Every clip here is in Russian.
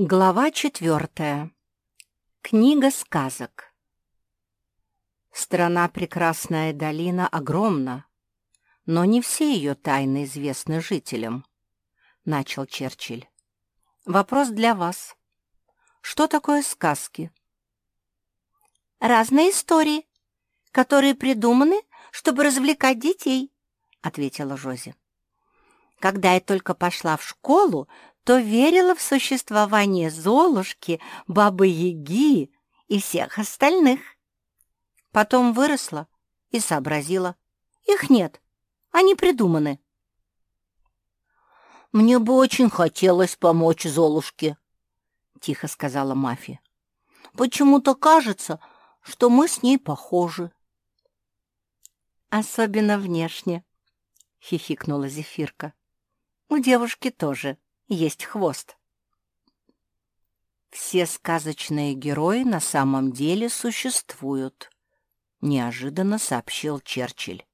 Глава четвертая. Книга сказок. Страна Прекрасная долина огромна, но не все ее тайны известны жителям, — начал Черчилль. Вопрос для вас. Что такое сказки? Разные истории, которые придуманы, чтобы развлекать детей, — ответила Жози. Когда я только пошла в школу, то верила в существование Золушки, Бабы-Яги и всех остальных. Потом выросла и сообразила. Их нет, они придуманы. «Мне бы очень хотелось помочь Золушке», — тихо сказала Мафи. «Почему-то кажется, что мы с ней похожи». «Особенно внешне», — хихикнула Зефирка. «У девушки тоже есть хвост. Все сказочные герои на самом деле существуют, неожиданно сообщил Черчилль.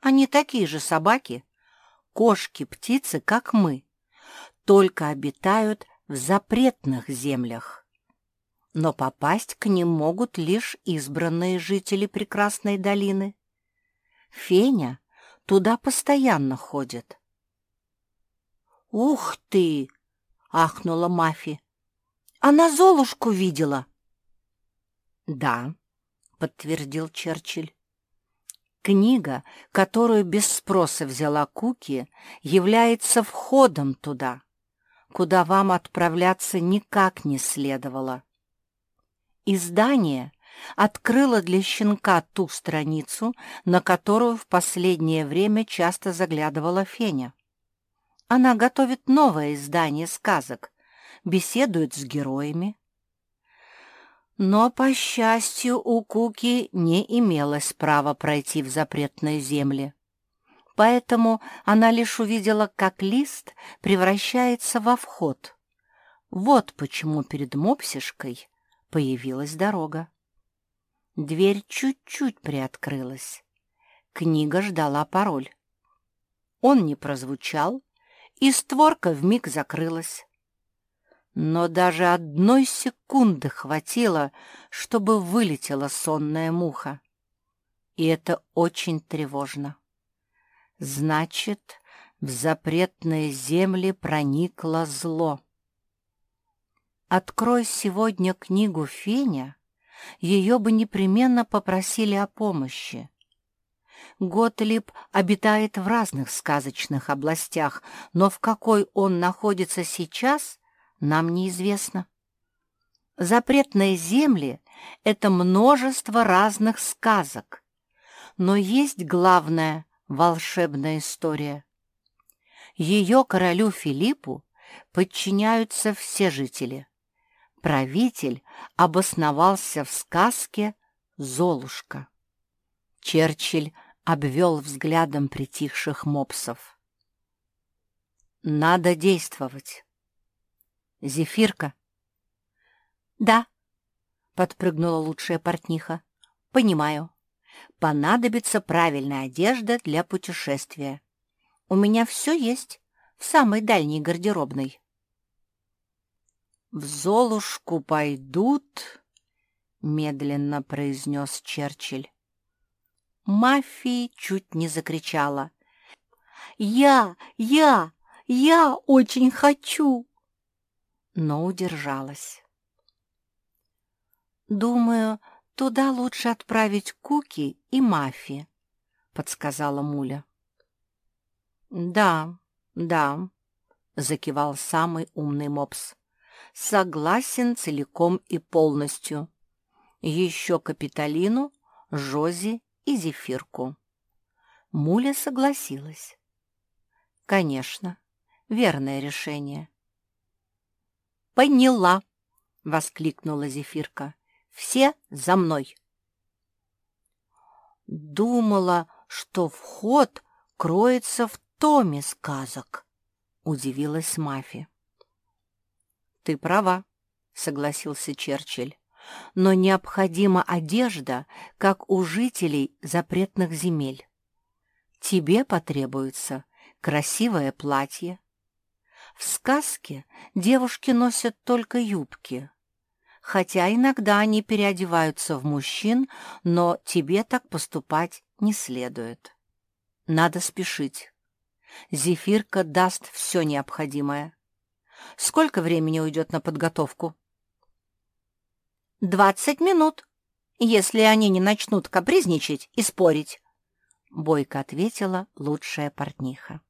Они такие же собаки, кошки, птицы, как мы, только обитают в запретных землях. Но попасть к ним могут лишь избранные жители прекрасной долины. Феня туда постоянно ходит. «Ух ты!» — ахнула Мафи. «Она Золушку видела!» «Да», — подтвердил Черчилль. «Книга, которую без спроса взяла Куки, является входом туда, куда вам отправляться никак не следовало. Издание открыло для щенка ту страницу, на которую в последнее время часто заглядывала Феня. Она готовит новое издание сказок, беседует с героями. Но, по счастью, у Куки не имелось права пройти в запретные земли. Поэтому она лишь увидела, как лист превращается во вход. Вот почему перед мопсишкой появилась дорога. Дверь чуть-чуть приоткрылась. Книга ждала пароль. Он не прозвучал, и створка вмиг закрылась. Но даже одной секунды хватило, чтобы вылетела сонная муха. И это очень тревожно. Значит, в запретные земли проникло зло. Открой сегодня книгу Феня, ее бы непременно попросили о помощи. Готлиб обитает в разных сказочных областях, но в какой он находится сейчас, нам неизвестно. Запретные земли — это множество разных сказок, но есть главная волшебная история. Ее королю Филиппу подчиняются все жители. Правитель обосновался в сказке «Золушка». Черчилль обвел взглядом притихших мопсов. «Надо действовать. Зефирка?» «Да», — подпрыгнула лучшая портниха. «Понимаю. Понадобится правильная одежда для путешествия. У меня все есть в самой дальней гардеробной». «В Золушку пойдут», — медленно произнес Черчилль. Мафия чуть не закричала. «Я! Я! Я очень хочу!» Но удержалась. «Думаю, туда лучше отправить Куки и Мафи», — подсказала Муля. «Да, да», — закивал самый умный мопс. «Согласен целиком и полностью. Еще Капитолину, Жози и зефирку. Муля согласилась. Конечно, верное решение. «Поняла!» — воскликнула зефирка. «Все за мной!» «Думала, что вход кроется в томе сказок», — удивилась Мафи. «Ты права», — согласился Черчилль но необходима одежда, как у жителей запретных земель. Тебе потребуется красивое платье, В сказке девушки носят только юбки, хотя иногда они переодеваются в мужчин, но тебе так поступать не следует. Надо спешить. Зефирка даст все необходимое. Сколько времени уйдет на подготовку? «Двадцать минут, если они не начнут капризничать и спорить», — бойко ответила лучшая портниха.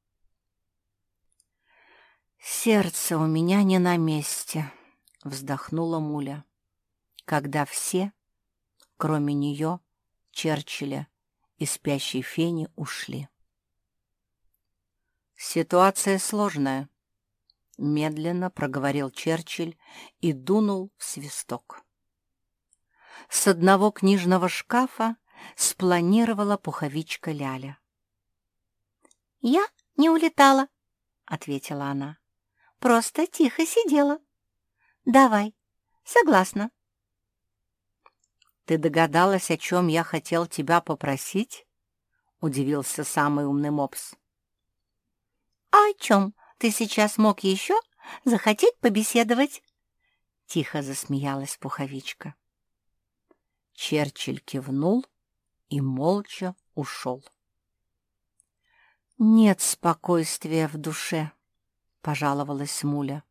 «Сердце у меня не на месте», — вздохнула Муля, когда все, кроме нее, Черчилля и спящей Фени, ушли. «Ситуация сложная», — медленно проговорил Черчилль и дунул в свисток. С одного книжного шкафа спланировала пуховичка Ляля. «Я не улетала», — ответила она. «Просто тихо сидела. Давай, согласна». «Ты догадалась, о чем я хотел тебя попросить?» — удивился самый умный мопс. «А о чем ты сейчас мог еще захотеть побеседовать?» Тихо засмеялась пуховичка. Черчилль кивнул и молча ушел. «Нет спокойствия в душе», — пожаловалась Муля.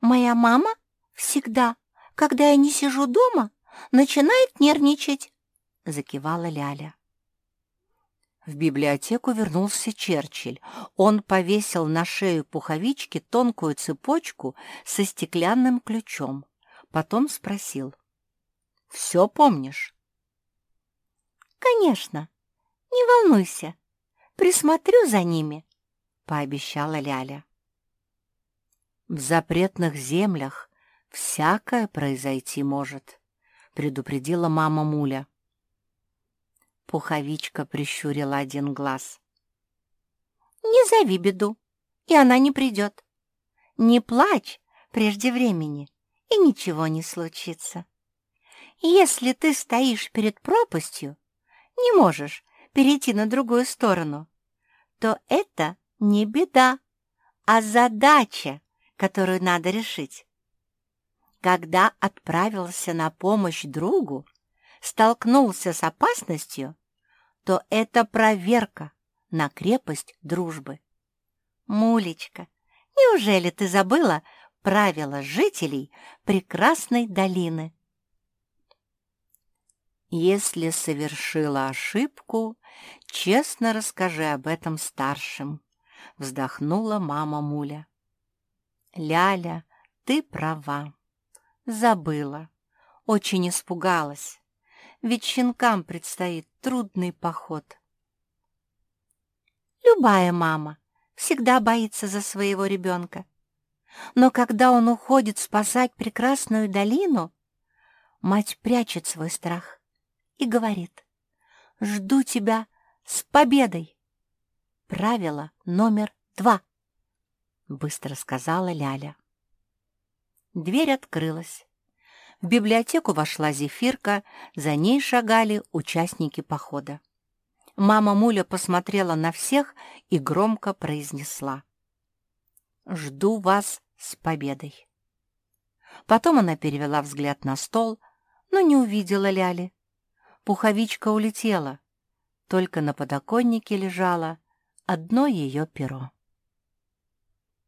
«Моя мама всегда, когда я не сижу дома, начинает нервничать», — закивала Ляля. В библиотеку вернулся Черчилль. Он повесил на шею пуховички тонкую цепочку со стеклянным ключом. Потом спросил. «Все помнишь?» «Конечно. Не волнуйся. Присмотрю за ними», — пообещала Ляля. «В запретных землях всякое произойти может», — предупредила мама Муля. Пуховичка прищурила один глаз. «Не зови беду, и она не придет. Не плачь прежде времени, и ничего не случится. Если ты стоишь перед пропастью, не можешь перейти на другую сторону, то это не беда, а задача, которую надо решить. Когда отправился на помощь другу, столкнулся с опасностью, то это проверка на крепость дружбы. Мулечка, неужели ты забыла правила жителей прекрасной долины? Если совершила ошибку, честно расскажи об этом старшим, вздохнула мама Муля. Ляля, ты права. Забыла. Очень испугалась. Ведь щенкам предстоит трудный поход. Любая мама всегда боится за своего ребенка. Но когда он уходит спасать прекрасную долину, мать прячет свой страх и говорит «Жду тебя с победой!» Правило номер два, быстро сказала Ляля. Дверь открылась. В библиотеку вошла Зефирка, за ней шагали участники похода. Мама Муля посмотрела на всех и громко произнесла «Жду вас с победой!» Потом она перевела взгляд на стол, но не увидела Ляли. Пуховичка улетела. Только на подоконнике лежало одно ее перо.